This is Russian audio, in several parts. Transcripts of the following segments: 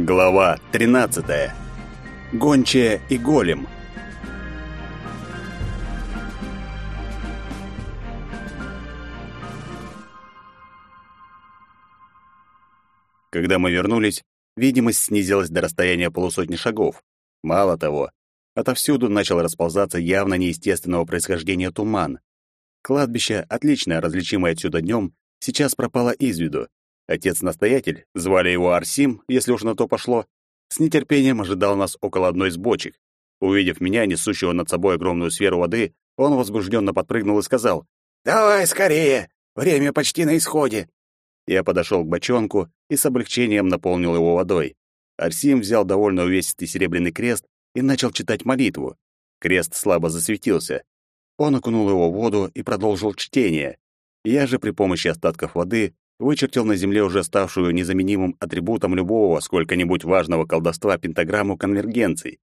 Глава 13. Гончая и голем. Когда мы вернулись, видимость снизилась до расстояния полусотни шагов. Мало того, отовсюду начал расползаться явно неестественного происхождения туман. Кладбище, отлично различимое отсюда днем, сейчас пропало из виду, Отец-настоятель, звали его Арсим, если уж на то пошло, с нетерпением ожидал нас около одной из бочек. Увидев меня, несущего над собой огромную сферу воды, он возбужденно подпрыгнул и сказал, «Давай скорее! Время почти на исходе!» Я подошел к бочонку и с облегчением наполнил его водой. Арсим взял довольно увесистый серебряный крест и начал читать молитву. Крест слабо засветился. Он окунул его в воду и продолжил чтение. Я же при помощи остатков воды вычертил на земле уже ставшую незаменимым атрибутом любого сколько-нибудь важного колдовства пентаграмму конвергенций.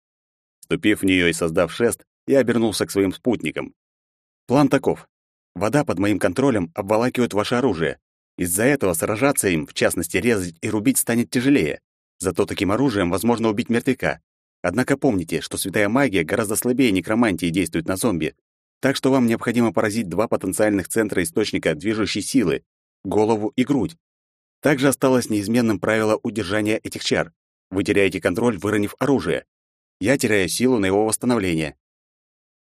Вступив в нее и создав шест, я обернулся к своим спутникам. План таков. Вода под моим контролем обволакивает ваше оружие. Из-за этого сражаться им, в частности резать и рубить, станет тяжелее. Зато таким оружием возможно убить мертвяка. Однако помните, что святая магия гораздо слабее некромантии действует на зомби, так что вам необходимо поразить два потенциальных центра источника движущей силы, голову и грудь. Также осталось неизменным правило удержания этих чар. Вы теряете контроль, выронив оружие. Я теряю силу на его восстановление.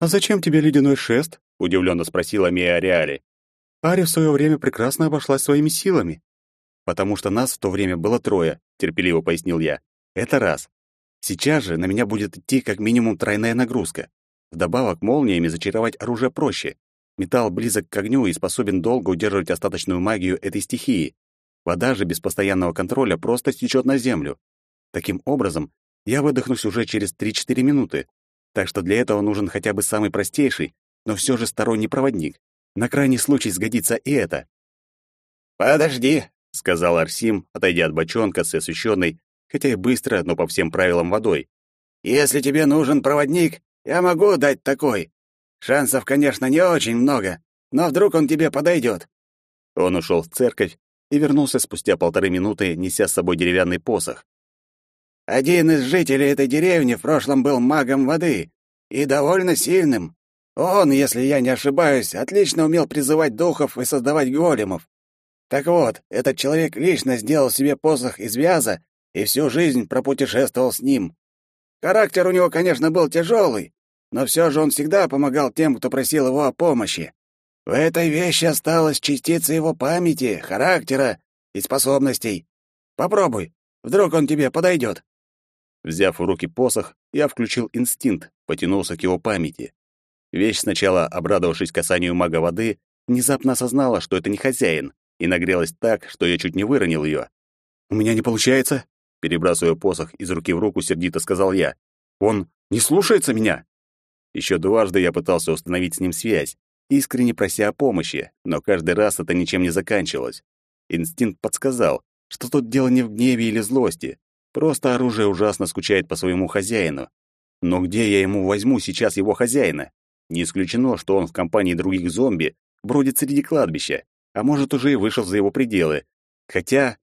«А зачем тебе ледяной шест?» — удивленно спросила Мия Ариали. «Ари в свое время прекрасно обошлась своими силами». «Потому что нас в то время было трое», — терпеливо пояснил я. «Это раз. Сейчас же на меня будет идти как минимум тройная нагрузка. Вдобавок молниями зачаровать оружие проще. Металл близок к огню и способен долго удерживать остаточную магию этой стихии. Вода же без постоянного контроля просто стечет на землю. Таким образом, я выдохнусь уже через 3-4 минуты. Так что для этого нужен хотя бы самый простейший, но все же сторонний проводник. На крайний случай сгодится и это. «Подожди», — сказал Арсим, отойдя от бочонка с освещенной, хотя и быстро, но по всем правилам водой. «Если тебе нужен проводник, я могу дать такой. Шансов, конечно, не очень много, но вдруг он тебе подойдет. Он ушел в церковь и вернулся спустя полторы минуты, неся с собой деревянный посох. Один из жителей этой деревни в прошлом был магом воды и довольно сильным. Он, если я не ошибаюсь, отлично умел призывать духов и создавать големов. Так вот, этот человек лично сделал себе посох из вяза и всю жизнь пропутешествовал с ним. Характер у него, конечно, был тяжелый, но все же он всегда помогал тем, кто просил его о помощи. В этой вещи осталась частица его памяти, характера и способностей. Попробуй, вдруг он тебе подойдет. Взяв в руки посох, я включил инстинкт, потянулся к его памяти. Вещь, сначала обрадовавшись касанию мага воды, внезапно осознала, что это не хозяин, и нагрелась так, что я чуть не выронил ее. «У меня не получается?» Перебрасывая посох из руки в руку, сердито сказал я. «Он не слушается меня?» Еще дважды я пытался установить с ним связь, искренне прося о помощи, но каждый раз это ничем не заканчивалось. Инстинкт подсказал, что тут дело не в гневе или злости, просто оружие ужасно скучает по своему хозяину. Но где я ему возьму сейчас его хозяина? Не исключено, что он в компании других зомби бродит среди кладбища, а может, уже и вышел за его пределы. Хотя...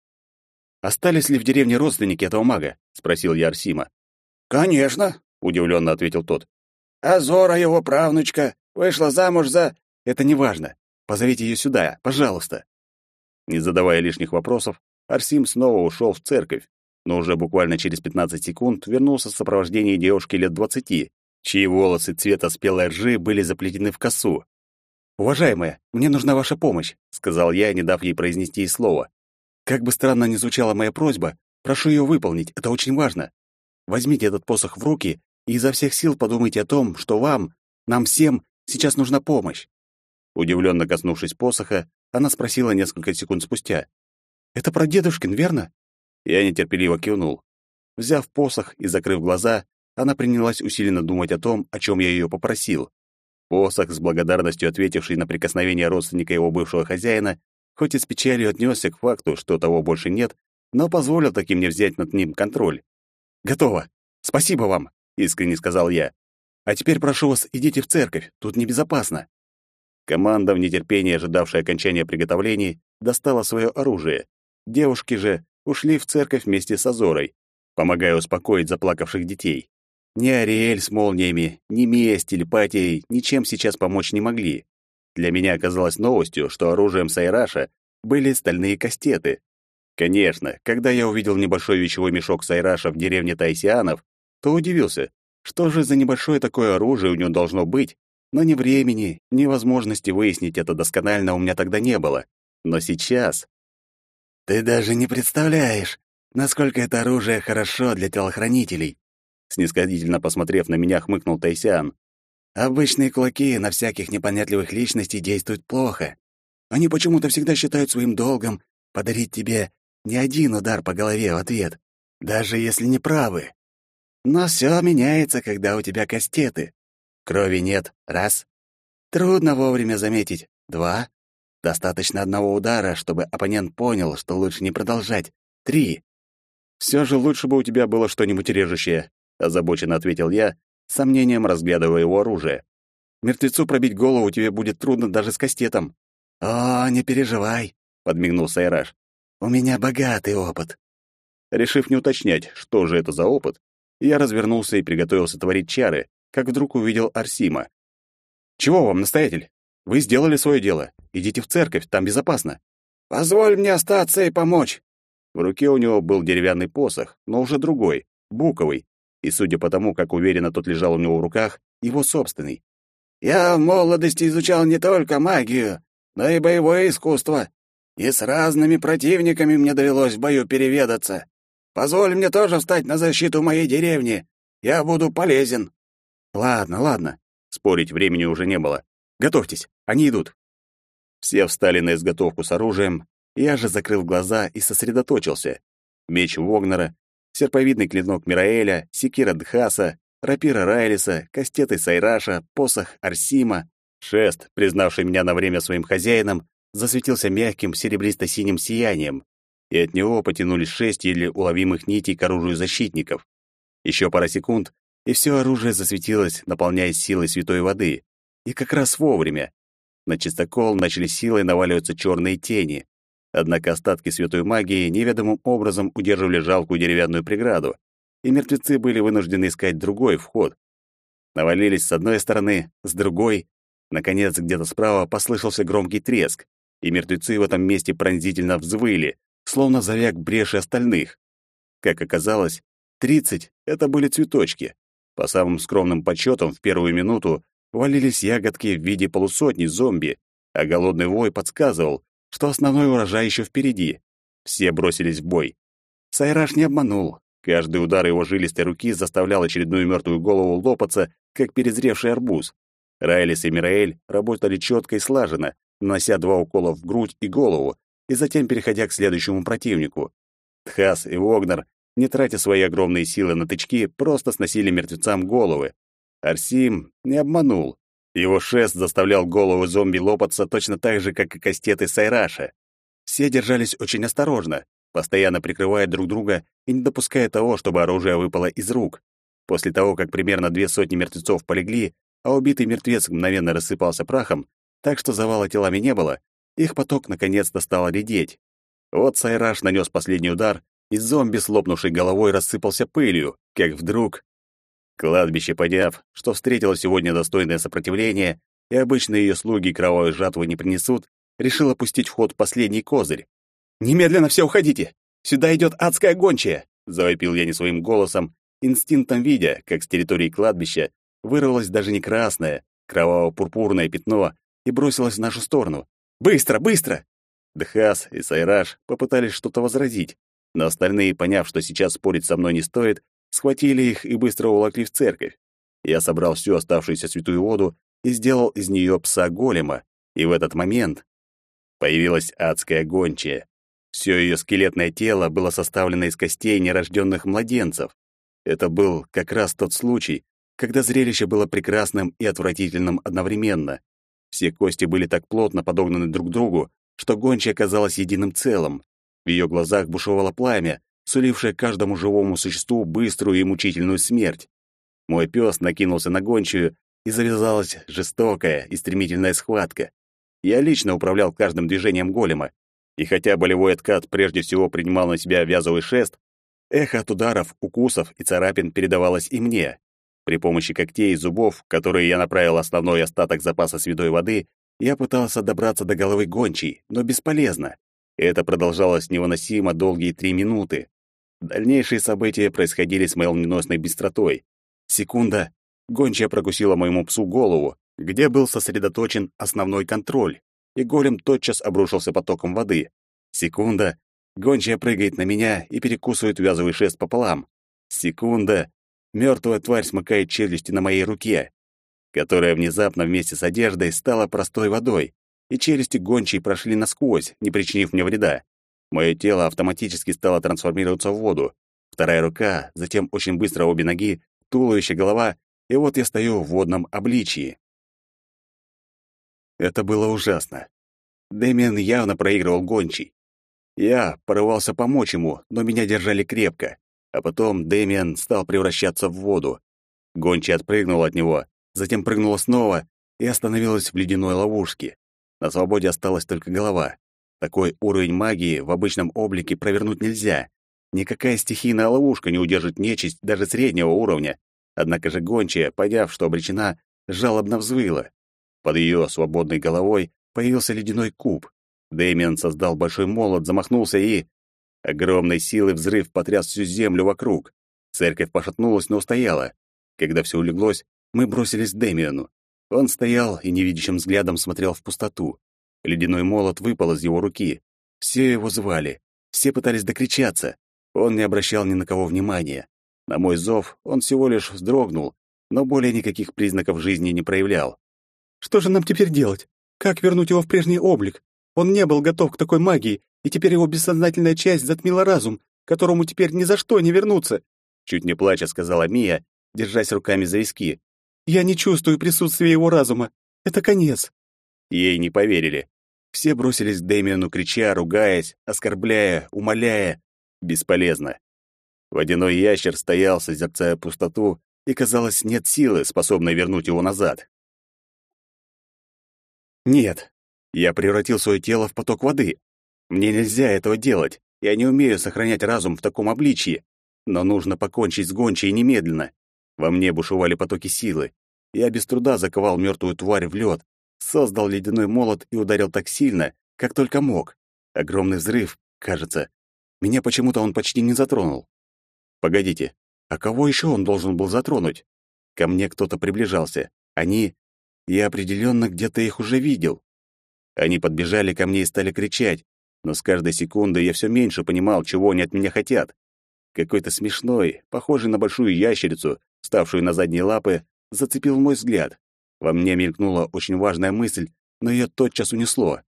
«Остались ли в деревне родственники этого мага?» — спросил я Арсима. «Конечно», — удивленно ответил тот. А Зора, его правнучка, вышла замуж за... Это неважно. Позовите ее сюда, пожалуйста. Не задавая лишних вопросов, Арсим снова ушел в церковь, но уже буквально через 15 секунд вернулся в сопровождении девушки лет 20, чьи волосы цвета спелой ржи были заплетены в косу. «Уважаемая, мне нужна ваша помощь», — сказал я, не дав ей произнести и слова. «Как бы странно ни звучала моя просьба, прошу ее выполнить, это очень важно. Возьмите этот посох в руки и изо всех сил подумайте о том, что вам, нам всем, сейчас нужна помощь. Удивленно коснувшись посоха, она спросила несколько секунд спустя. «Это про дедушкин, верно?» Я нетерпеливо кивнул. Взяв посох и закрыв глаза, она принялась усиленно думать о том, о чем я ее попросил. Посох, с благодарностью ответивший на прикосновение родственника его бывшего хозяина, хоть и с печалью отнесся к факту, что того больше нет, но позволил таким мне взять над ним контроль. «Готово! Спасибо вам!» Искренне сказал я. А теперь прошу вас, идите в церковь, тут небезопасно. Команда, в нетерпении ожидавшая окончания приготовлений, достала свое оружие. Девушки же ушли в церковь вместе с Азорой. помогая успокоить заплакавших детей. Ни Ариэль с молниями, ни Мия с телепатией ничем сейчас помочь не могли. Для меня оказалось новостью, что оружием Сайраша были стальные кастеты. Конечно, когда я увидел небольшой вещевой мешок Сайраша в деревне Тайсианов, то удивился, что же за небольшое такое оружие у него должно быть, но ни времени, ни возможности выяснить это досконально у меня тогда не было. Но сейчас... «Ты даже не представляешь, насколько это оружие хорошо для телохранителей!» Снисходительно посмотрев на меня, хмыкнул Тайсян. «Обычные кулаки на всяких непонятливых личностей действуют плохо. Они почему-то всегда считают своим долгом подарить тебе не один удар по голове в ответ, даже если не правы. Но все меняется, когда у тебя кастеты. Крови нет — раз. Трудно вовремя заметить — два. Достаточно одного удара, чтобы оппонент понял, что лучше не продолжать — три. Все же лучше бы у тебя было что-нибудь режущее», — озабоченно ответил я, с сомнением разглядывая его оружие. «Мертвецу пробить голову тебе будет трудно даже с кастетом». «О, не переживай», — подмигнул Сайраж. «У меня богатый опыт». Решив не уточнять, что же это за опыт, я развернулся и приготовился творить чары, как вдруг увидел Арсима. «Чего вам, настоятель? Вы сделали свое дело. Идите в церковь, там безопасно». «Позволь мне остаться и помочь». В руке у него был деревянный посох, но уже другой, буковый, и, судя по тому, как уверенно тот лежал у него в руках, его собственный. «Я в молодости изучал не только магию, но и боевое искусство, и с разными противниками мне довелось в бою переведаться. Позволь мне тоже встать на защиту моей деревни. Я буду полезен». «Ладно, ладно». Спорить времени уже не было. «Готовьтесь, они идут». Все встали на изготовку с оружием, я же закрыл глаза и сосредоточился. Меч Вогнера, серповидный клинок Мираэля, секира Дхаса, рапира Райлиса, кастеты Сайраша, посох Арсима, шест, признавший меня на время своим хозяином, засветился мягким серебристо-синим сиянием, и от него потянулись шесть еле уловимых нитей к оружию защитников. Еще пара секунд, и все оружие засветилось, наполняясь силой святой воды. И как раз вовремя. На чистокол начали силой наваливаться черные тени. Однако остатки святой магии неведомым образом удерживали жалкую деревянную преграду, и мертвецы были вынуждены искать другой вход. Навалились с одной стороны, с другой. Наконец, где-то справа послышался громкий треск, и мертвецы в этом месте пронзительно взвыли, словно завяк бреши остальных. Как оказалось, тридцать — это были цветочки. По самым скромным подсчетам, в первую минуту валились ягодки в виде полусотни зомби, а голодный вой подсказывал, что основной урожай еще впереди. Все бросились в бой. Сайраш не обманул. Каждый удар его жилистой руки заставлял очередную мертвую голову лопаться, как перезревший арбуз. Райлис и Мираэль работали четко и слаженно, нанося два укола в грудь и голову, и затем переходя к следующему противнику. Тхас и Вогнер, не тратя свои огромные силы на тычки, просто сносили мертвецам головы. Арсим не обманул. Его шест заставлял головы зомби лопаться точно так же, как и кастеты Сайраша. Все держались очень осторожно, постоянно прикрывая друг друга и не допуская того, чтобы оружие выпало из рук. После того, как примерно две сотни мертвецов полегли, а убитый мертвец мгновенно рассыпался прахом, так что завала телами не было, их поток наконец-то стал редеть. Вот Сайраш нанес последний удар, и зомби с лопнувшей головой рассыпался пылью, как вдруг... Кладбище, поняв, что встретило сегодня достойное сопротивление, и обычно ее слуги кровавой жатвы не принесут, решил опустить в ход последний козырь. «Немедленно все уходите! Сюда идет адская гончая!» — завопил я не своим голосом, инстинктом видя, как с территории кладбища вырвалось даже не красное, кроваво-пурпурное пятно и бросилось в нашу сторону. Быстро, быстро!» Дхас и Сайраж попытались что-то возразить, но остальные, поняв, что сейчас спорить со мной не стоит, схватили их и быстро уволокли в церковь. Я собрал всю оставшуюся святую воду и сделал из нее пса-голема, и в этот момент появилась адская гончая. Все ее скелетное тело было составлено из костей нерожденных младенцев. Это был как раз тот случай, когда зрелище было прекрасным и отвратительным одновременно. Все кости были так плотно подогнаны друг к другу, что гончая казалась единым целым. В ее глазах бушевало пламя, сулившее каждому живому существу быструю и мучительную смерть. Мой пес накинулся на гончую, и завязалась жестокая и стремительная схватка. Я лично управлял каждым движением голема, и хотя болевой откат прежде всего принимал на себя вязовый шест, Эхо от ударов, укусов и царапин передавалось и мне. При помощи когтей и зубов, которые я направил основной остаток запаса святой воды, я пытался добраться до головы гончей, но бесполезно. Это продолжалось невыносимо долгие три минуты. Дальнейшие события происходили с молниеносной быстротой. Секунда. Гончая прокусила моему псу голову, где был сосредоточен основной контроль, и голем тотчас обрушился потоком воды. Секунда. Гончая прыгает на меня и перекусывает вязовый шест пополам. Секунда. Мертвая тварь смыкает челюсти на моей руке, которая внезапно вместе с одеждой стала простой водой, и челюсти гончей прошли насквозь, не причинив мне вреда. Мое тело автоматически стало трансформироваться в воду. Вторая рука, затем очень быстро обе ноги, туловище, голова, и вот я стою в водном обличии. Это было ужасно. Дэмиан явно проигрывал гончий. Я порывался помочь ему, но меня держали крепко. А потом Дэмиан стал превращаться в воду. Гончий отпрыгнул от него, затем прыгнула снова и остановилась в ледяной ловушке. На свободе осталась только голова. Такой уровень магии в обычном облике провернуть нельзя. Никакая стихийная ловушка не удержит нечисть даже среднего уровня. Однако же гончая, поняв, что обречена, жалобно взвыла. Под ее свободной головой появился ледяной куб. Дэмиан создал большой молот, замахнулся и... Огромной силой взрыв потряс всю землю вокруг. Церковь пошатнулась, но устояла. Когда все улеглось, мы бросились к Дэмиану. Он стоял и невидящим взглядом смотрел в пустоту. Ледяной молот выпал из его руки. Все его звали. Все пытались докричаться. Он не обращал ни на кого внимания. На мой зов он всего лишь вздрогнул, но более никаких признаков жизни не проявлял. «Что же нам теперь делать? Как вернуть его в прежний облик? Он не был готов к такой магии, и теперь его бессознательная часть затмила разум, которому теперь ни за что не вернуться», чуть не плача сказала Мия, держась руками за виски. «Я не чувствую присутствия его разума. Это конец». Ей не поверили. Все бросились к Дэмиану, крича, ругаясь, оскорбляя, умоляя. Бесполезно. Водяной ящер стоял, созерцая пустоту, и, казалось, нет силы, способной вернуть его назад. Нет, я превратил свое тело в поток воды. Мне нельзя этого делать. Я не умею сохранять разум в таком обличье. Но нужно покончить с гончей немедленно. Во мне бушевали потоки силы. Я без труда заковал мертвую тварь в лед, создал ледяной молот и ударил так сильно, как только мог. Огромный взрыв, кажется. Меня почему-то он почти не затронул. Погодите, а кого еще он должен был затронуть? Ко мне кто-то приближался. Они... Я определенно где-то их уже видел. Они подбежали ко мне и стали кричать, но с каждой секундой я все меньше понимал, чего они от меня хотят. Какой-то смешной, похожий на большую ящерицу, ставшую на задние лапы, зацепил мой взгляд. Во мне мелькнула очень важная мысль, но ее тотчас унесло.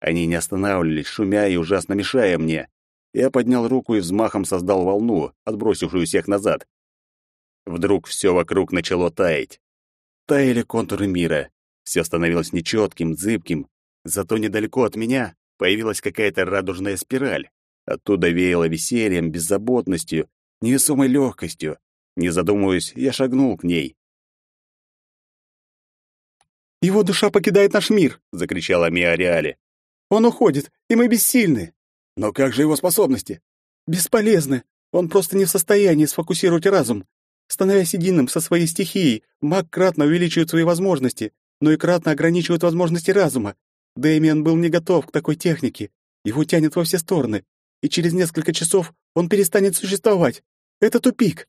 Они не останавливались, шумя и ужасно мешая мне. Я поднял руку и взмахом создал волну, отбросившую всех назад. Вдруг все вокруг начало таять. Таяли контуры мира. Все становилось нечетким, зыбким. Зато недалеко от меня появилась какая-то радужная спираль. Оттуда веяло весельем, беззаботностью, невесомой легкостью. Не задумываясь, я шагнул к ней. Его душа покидает наш мир!» — закричала Мия Реале. «Он уходит, и мы бессильны!» «Но как же его способности?» «Бесполезны. Он просто не в состоянии сфокусировать разум. Становясь единым со своей стихией, маг кратно увеличивает свои возможности, но и кратно ограничивает возможности разума. Дэмиан был не готов к такой технике. Его тянет во все стороны, и через несколько часов он перестанет существовать. Это тупик».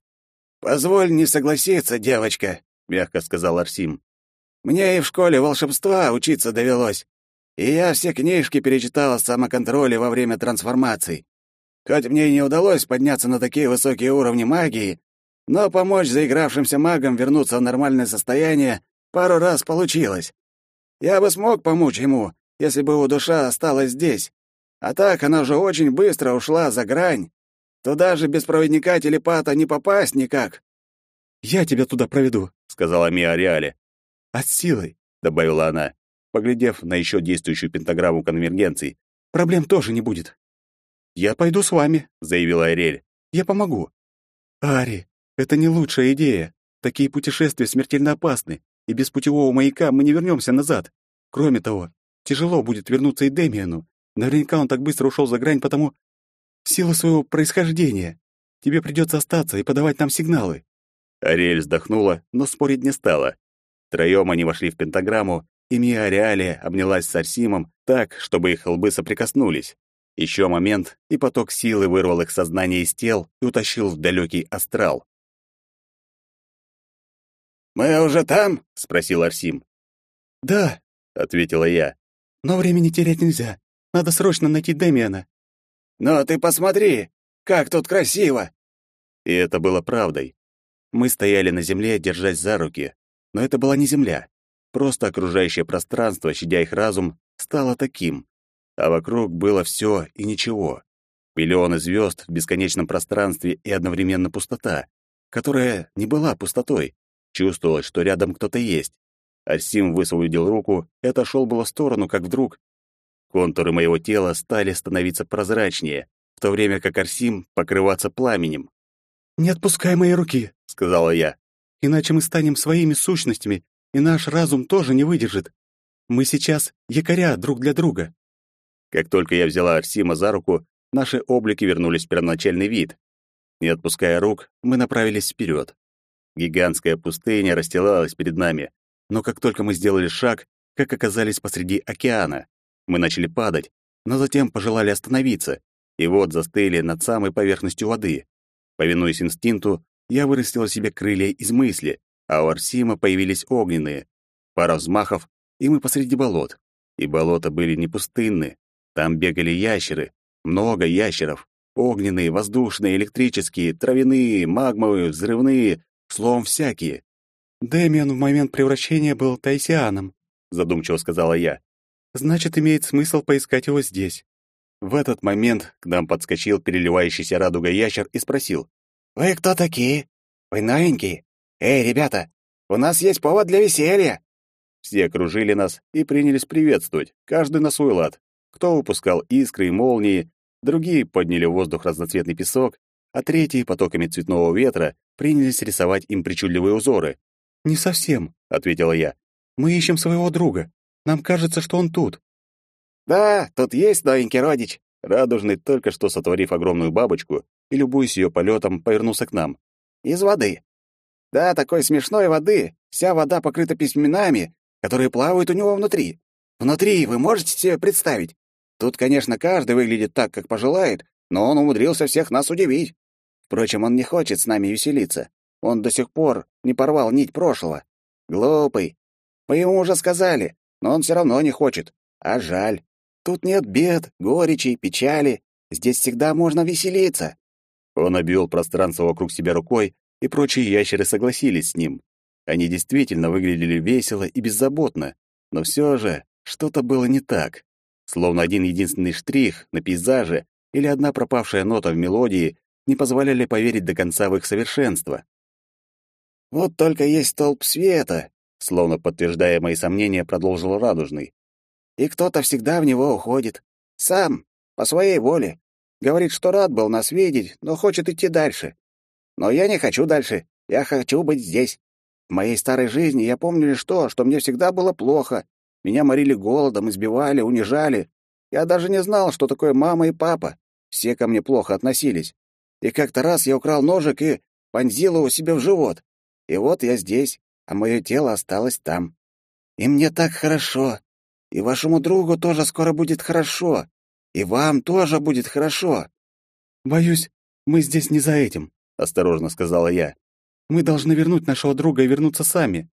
«Позволь не согласиться, девочка», — мягко сказал Арсим. Мне и в школе волшебства учиться довелось. И я все книжки перечитал о самоконтроле во время трансформаций. Хоть мне и не удалось подняться на такие высокие уровни магии, но помочь заигравшимся магам вернуться в нормальное состояние пару раз получилось. Я бы смог помочь ему, если бы его душа осталась здесь. А так она уже очень быстро ушла за грань. Туда же без проводника-телепата не попасть никак. «Я тебя туда проведу», — сказала Мия Ариале. «От силой», — добавила она, поглядев на еще действующую пентаграмму конвергенции. «Проблем тоже не будет». «Я пойду с вами», — заявила Ариэль. «Я помогу». «Ари, это не лучшая идея. Такие путешествия смертельно опасны, и без путевого маяка мы не вернемся назад. Кроме того, тяжело будет вернуться и Демиану. Наверняка он так быстро ушел за грань, потому... в силу своего происхождения. Тебе придется остаться и подавать нам сигналы». Ариэль вздохнула, но спорить не стала. Втроем они вошли в пентаграмму, и Мия Ариалия обнялась с Арсимом так, чтобы их лбы соприкоснулись. Еще момент, и поток силы вырвал их сознание из тел и утащил в далекий астрал. «Мы уже там?» — спросил Арсим. «Да», — ответила я. «Но времени терять нельзя. Надо срочно найти Демиана». «Но ты посмотри, как тут красиво!» И это было правдой. Мы стояли на земле, держась за руки. Но это была не земля. Просто окружающее пространство, щадя их разум, стало таким. А вокруг было все и ничего. Миллионы звезд в бесконечном пространстве и одновременно пустота, которая не была пустотой. Чувствовалось, что рядом кто-то есть. Арсим высвободил руку и отошел было в сторону, как вдруг контуры моего тела стали становиться прозрачнее, в то время как Арсим покрываться пламенем. «Не отпускай мои руки», — сказала я. «Иначе мы станем своими сущностями, и наш разум тоже не выдержит. Мы сейчас якоря друг для друга». Как только я взяла Арсима за руку, наши облики вернулись в первоначальный вид. Не отпуская рук, мы направились вперед. Гигантская пустыня расстилалась перед нами, но как только мы сделали шаг, как оказались посреди океана, мы начали падать, но затем пожелали остановиться, и вот застыли над самой поверхностью воды. Повинуясь инстинкту, я вырастила себе крылья из мысли, а у Арсима появились огненные. Пара взмахов, и мы посреди болот. И болота были не пустынны. Там бегали ящеры, много ящеров. Огненные, воздушные, электрические, травяные, магмовые, взрывные, словом, всякие. «Дэмиан в момент превращения был тайсианом», — задумчиво сказала я. «Значит, имеет смысл поискать его здесь». В этот момент к нам подскочил переливающийся радуга ящер и спросил. «Вы кто такие? Вы новенькие? Эй, ребята, у нас есть повод для веселья!» Все окружили нас и принялись приветствовать, каждый на свой лад. Кто выпускал искры и молнии, другие подняли в воздух разноцветный песок, а третьи потоками цветного ветра принялись рисовать им причудливые узоры. «Не совсем», — ответила я. «Мы ищем своего друга. Нам кажется, что он тут». «Да, тут есть новенький родич». Радужный, только что сотворив огромную бабочку и, любуясь ее полетом, повернулся к нам. «Из воды. Да, такой смешной воды. Вся вода покрыта письменами, которые плавают у него внутри. Внутри, вы можете себе представить? Тут, конечно, каждый выглядит так, как пожелает, но он умудрился всех нас удивить. Впрочем, он не хочет с нами веселиться. Он до сих пор не порвал нить прошлого. Глупый. Мы ему уже сказали, но он все равно не хочет. А жаль. Тут нет бед, горечи, печали. Здесь всегда можно веселиться. Он обвел пространство вокруг себя рукой, и прочие ящеры согласились с ним. Они действительно выглядели весело и беззаботно, но все же что-то было не так. Словно один единственный штрих на пейзаже или одна пропавшая нота в мелодии не позволяли поверить до конца в их совершенство. «Вот только есть столб света», словно подтверждая мои сомнения, продолжил Радужный. «И кто-то всегда в него уходит. Сам, по своей воле. Говорит, что рад был нас видеть, но хочет идти дальше. Но я не хочу дальше. Я хочу быть здесь. В моей старой жизни я помню лишь то, что мне всегда было плохо. Меня морили голодом, избивали, унижали. Я даже не знал, что такое мама и папа. Все ко мне плохо относились. И как-то раз я украл ножик и вонзил его себе в живот. И вот я здесь, а мое тело осталось там. И мне так хорошо. И вашему другу тоже скоро будет хорошо. И вам тоже будет хорошо. Боюсь, мы здесь не за этим, осторожно сказала я. Мы должны вернуть нашего друга и вернуться сами.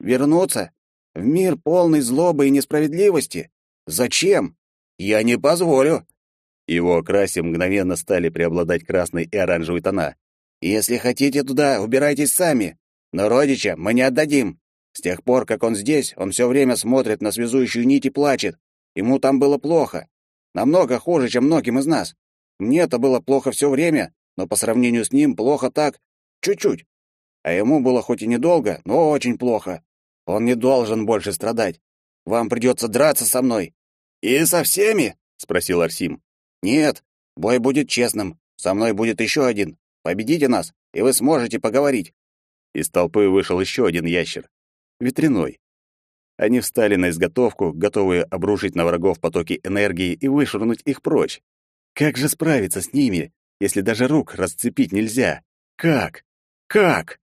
Вернуться? В мир полный злобы и несправедливости? Зачем? Я не позволю. Его окрасе мгновенно стали преобладать красный и оранжевый тона. «Если хотите туда, убирайтесь сами. Но родича мы не отдадим. С тех пор, как он здесь, он все время смотрит на связующую нить и плачет. Ему там было плохо. Намного хуже, чем многим из нас. Мне-то было плохо все время, но по сравнению с ним плохо так, чуть-чуть. А ему было хоть и недолго, но очень плохо. Он не должен больше страдать. Вам придется драться со мной». «И со всеми?» — спросил Арсим. «Нет, бой будет честным. Со мной будет еще один. Победите нас, и вы сможете поговорить». Из толпы вышел еще один ящер. Ветряной. Они встали на изготовку, готовые обрушить на врагов потоки энергии и вышвырнуть их прочь. Как же справиться с ними, если даже рук расцепить нельзя? Как? Как?